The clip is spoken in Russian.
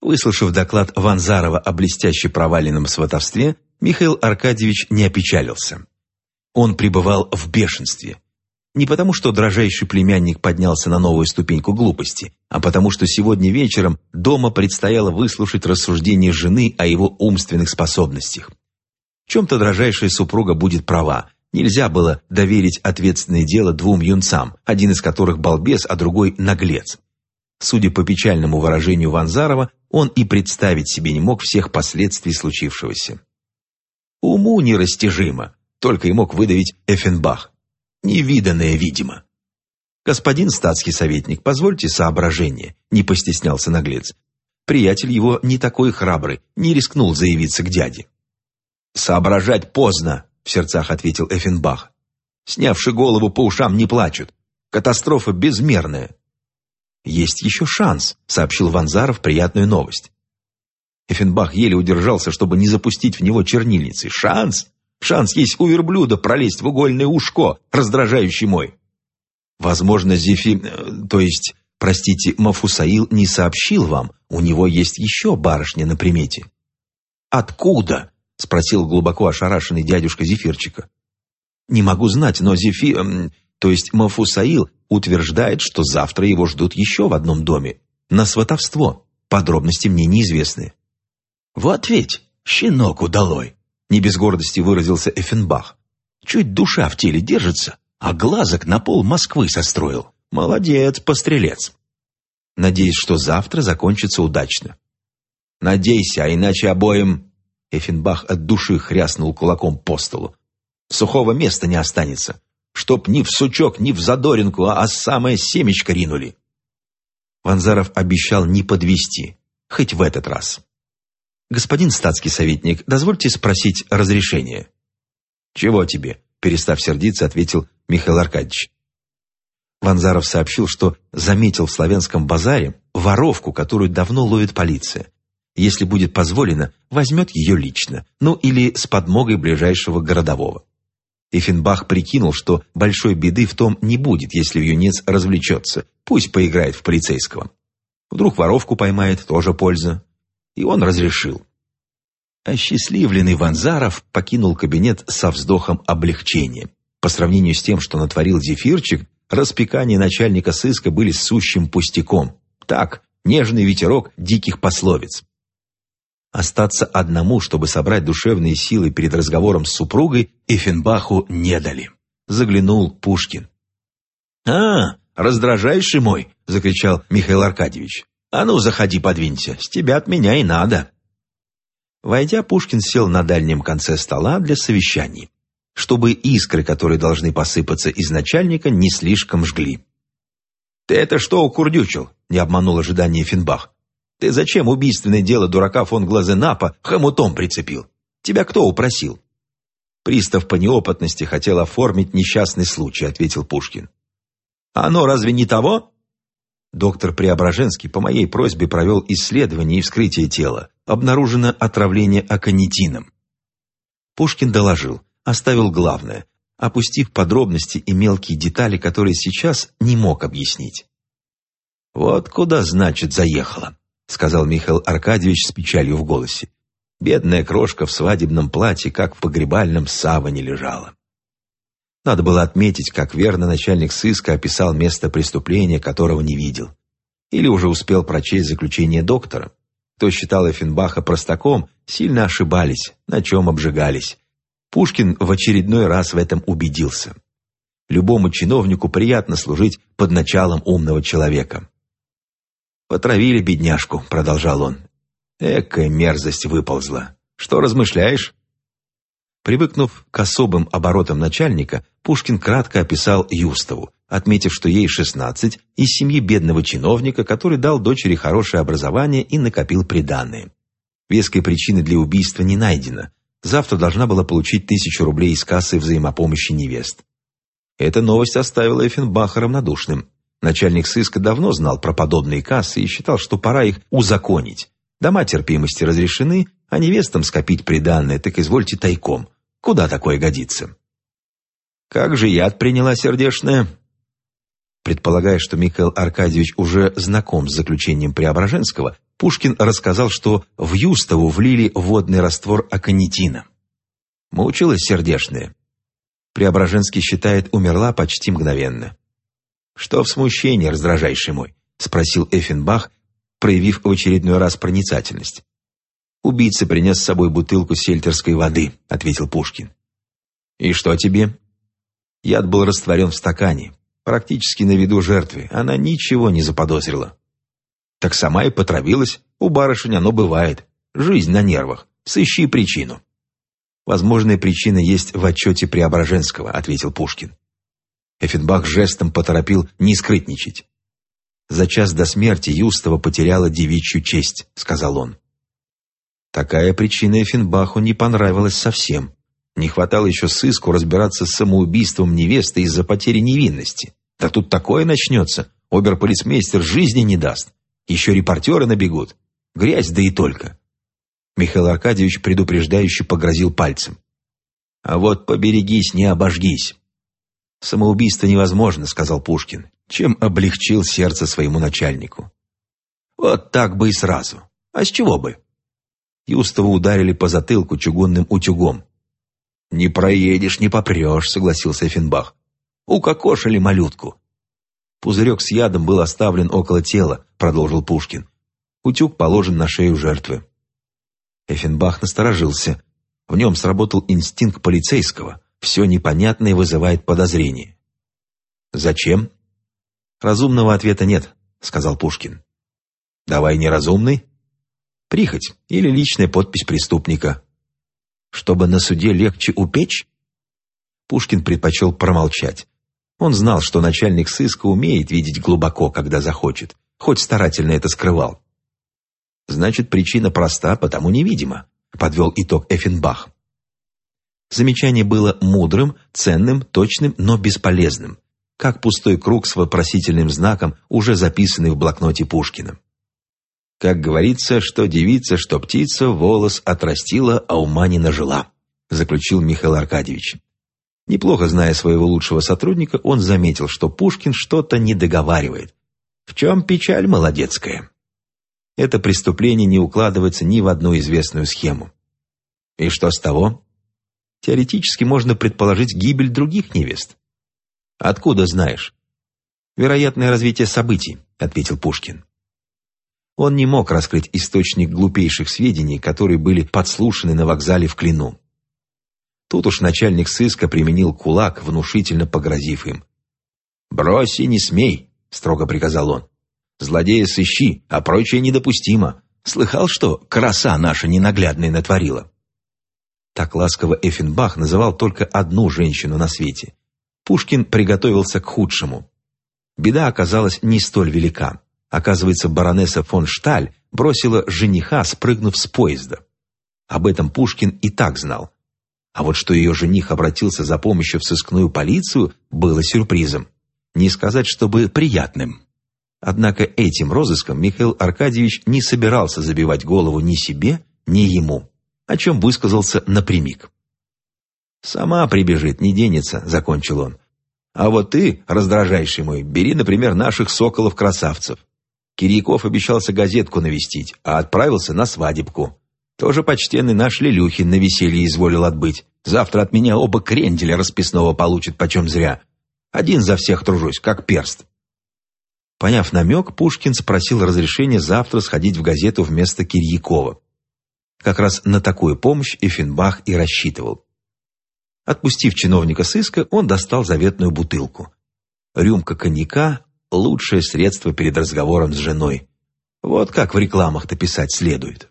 Выслушав доклад Ванзарова о блестяще проваленном сватовстве, Михаил Аркадьевич не опечалился. Он пребывал в бешенстве. Не потому, что дрожайший племянник поднялся на новую ступеньку глупости, а потому, что сегодня вечером дома предстояло выслушать рассуждения жены о его умственных способностях. В чем-то дрожайшая супруга будет права. Нельзя было доверить ответственное дело двум юнцам, один из которых балбес, а другой наглец. Судя по печальному выражению Ванзарова, он и представить себе не мог всех последствий случившегося. Уму нерастяжимо, только и мог выдавить Эффенбах. Невиданное, видимо. «Господин статский советник, позвольте соображение», — не постеснялся наглец. Приятель его не такой храбрый, не рискнул заявиться к дяде. «Соображать поздно», — в сердцах ответил Эффенбах. «Снявши голову по ушам не плачут. Катастрофа безмерная». «Есть еще шанс», — сообщил Ванзаров приятную новость. Эффенбах еле удержался, чтобы не запустить в него чернильницей. «Шанс? Шанс есть у верблюда пролезть в угольное ушко, раздражающий мой». «Возможно, Зефи... Э, то есть, простите, Мафусаил не сообщил вам, у него есть еще барышня на примете». «Откуда?» — спросил глубоко ошарашенный дядюшка Зефирчика. «Не могу знать, но Зефи... То есть Мафусаил утверждает, что завтра его ждут еще в одном доме. На сватовство. Подробности мне неизвестны. «Вот ведь, щенок удалой!» Не без гордости выразился Эффенбах. «Чуть душа в теле держится, а глазок на пол Москвы состроил. Молодец, пострелец!» «Надеюсь, что завтра закончится удачно». «Надейся, а иначе обоим...» Эффенбах от души хряснул кулаком по столу. «Сухого места не останется чтоб ни в сучок, ни в задоринку, а самое семечко ринули. Ванзаров обещал не подвести, хоть в этот раз. «Господин статский советник, дозвольте спросить разрешение». «Чего тебе?» – перестав сердиться, ответил Михаил Аркадьевич. Ванзаров сообщил, что заметил в славянском базаре воровку, которую давно ловит полиция. Если будет позволено, возьмет ее лично, ну или с подмогой ближайшего городового. Эффенбах прикинул, что большой беды в том не будет, если юнец развлечется. Пусть поиграет в полицейского. Вдруг воровку поймает, тоже польза. И он разрешил. Осчастливленный Ванзаров покинул кабинет со вздохом облегчения. По сравнению с тем, что натворил Зефирчик, распекания начальника сыска были сущим пустяком. Так, нежный ветерок диких пословиц. Остаться одному, чтобы собрать душевные силы перед разговором с супругой, Эфенбаху не дали. Заглянул Пушкин. «А, раздражайший мой!» — закричал Михаил Аркадьевич. «А ну, заходи, подвинься, с тебя от меня и надо!» Войдя, Пушкин сел на дальнем конце стола для совещаний, чтобы искры, которые должны посыпаться из начальника, не слишком жгли. «Ты это что укурдючил?» — не обманул ожидание Финбах. Ты зачем убийственное дело дурака фон Глазенапа хомутом прицепил? Тебя кто упросил?» «Пристав по неопытности хотел оформить несчастный случай», — ответил Пушкин. «Оно разве не того?» Доктор Преображенский по моей просьбе провел исследование и вскрытие тела. Обнаружено отравление аконитином. Пушкин доложил, оставил главное, опустив подробности и мелкие детали, которые сейчас не мог объяснить. «Вот куда, значит, заехала сказал Михаил Аркадьевич с печалью в голосе. Бедная крошка в свадебном платье, как в погребальном саване лежала. Надо было отметить, как верно начальник сыска описал место преступления, которого не видел. Или уже успел прочесть заключение доктора. Кто считал Эффенбаха простаком, сильно ошибались, на чем обжигались. Пушкин в очередной раз в этом убедился. Любому чиновнику приятно служить под началом умного человека. «Потравили бедняжку», — продолжал он. «Экая мерзость выползла. Что размышляешь?» Привыкнув к особым оборотам начальника, Пушкин кратко описал Юстову, отметив, что ей 16, из семьи бедного чиновника, который дал дочери хорошее образование и накопил приданные. Веской причины для убийства не найдено. Завтра должна была получить тысячу рублей из кассы взаимопомощи невест. Эта новость оставила Эффенбаха равнодушным. Начальник сыска давно знал про подобные кассы и считал, что пора их узаконить. Дома терпимости разрешены, а невестам скопить приданное, так извольте тайком. Куда такое годится? Как же яд приняла сердешная? Предполагая, что Михаил Аркадьевич уже знаком с заключением Преображенского, Пушкин рассказал, что в Юстову влили водный раствор аконитина. Мучилась сердешная. Преображенский считает, умерла почти мгновенно. «Что в смущении, раздражайший мой?» — спросил Эффенбах, проявив в очередной раз проницательность. «Убийца принес с собой бутылку сельтерской воды», — ответил Пушкин. «И что тебе?» Яд был растворен в стакане, практически на виду жертвы. Она ничего не заподозрила. Так сама и потравилась. У барышень оно бывает. Жизнь на нервах. Сыщи причину. «Возможная причина есть в отчете Преображенского», — ответил Пушкин. Эффенбах жестом поторопил не скрытничать. «За час до смерти Юстова потеряла девичью честь», — сказал он. Такая причина Эффенбаху не понравилась совсем. Не хватало еще сыску разбираться с самоубийством невесты из-за потери невинности. Да тут такое начнется. Оберполицмейстер жизни не даст. Еще репортеры набегут. Грязь, да и только. Михаил Аркадьевич предупреждающе погрозил пальцем. «А вот поберегись, не обожгись». «Самоубийство невозможно», — сказал Пушкин, чем облегчил сердце своему начальнику. «Вот так бы и сразу. А с чего бы?» Юстова ударили по затылку чугунным утюгом. «Не проедешь, не попрешь», — согласился Эффенбах. «Укокошили малютку». «Пузырек с ядом был оставлен около тела», — продолжил Пушкин. «Утюг положен на шею жертвы». Эффенбах насторожился. В нем сработал инстинкт полицейского. Все непонятное вызывает подозрение. «Зачем?» «Разумного ответа нет», — сказал Пушкин. «Давай неразумный?» Прихоть или личная подпись преступника. Чтобы на суде легче упечь? Пушкин предпочел промолчать. Он знал, что начальник сыска умеет видеть глубоко, когда захочет, хоть старательно это скрывал. Значит, причина проста, потому невидима, подвел итог Эффенбах. Замечание было мудрым, ценным, точным, но бесполезным, как пустой круг с вопросительным знаком, уже записанный в блокноте Пушкина. Как говорится, что девица, что птица, волос отрастила, а ума не нажила, заключил Михаил Аркадьевич. Неплохо зная своего лучшего сотрудника, он заметил, что Пушкин что-то не договаривает. В чем печаль молодецкая? Это преступление не укладывается ни в одну известную схему. И что с того? Теоретически можно предположить гибель других невест. Откуда знаешь? Вероятное развитие событий, ответил Пушкин. Он не мог раскрыть источник глупейших сведений, которые были подслушаны на вокзале в Клину. Тут уж начальник сыска применил кулак, внушительно погрозив им. «Брось и не смей!» — строго приказал он. «Злодея сыщи, а прочее недопустимо. Слыхал, что краса наша ненаглядная натворила?» Так ласково Эффенбах называл только одну женщину на свете. Пушкин приготовился к худшему. Беда оказалась не столь велика. Оказывается, баронесса фон Шталь бросила жениха, спрыгнув с поезда. Об этом Пушкин и так знал. А вот что ее жених обратился за помощью в сыскную полицию, было сюрпризом. Не сказать, чтобы приятным. Однако этим розыском Михаил Аркадьевич не собирался забивать голову ни себе, ни ему, о чем высказался напрямик. «Сама прибежит, не денется», — закончил он. «А вот ты, раздражайший мой, бери, например, наших соколов-красавцев. Кирьяков обещался газетку навестить, а отправился на свадебку. Тоже почтенный наш Лилюхин на веселье изволил отбыть. Завтра от меня оба кренделя расписного получит почем зря. Один за всех тружусь, как перст. Поняв намек, Пушкин спросил разрешения завтра сходить в газету вместо Кирьякова. Как раз на такую помощь Эффенбах и рассчитывал. Отпустив чиновника сыска, он достал заветную бутылку. Рюмка коньяка лучшее средство перед разговором с женой. Вот как в рекламах-то писать следует.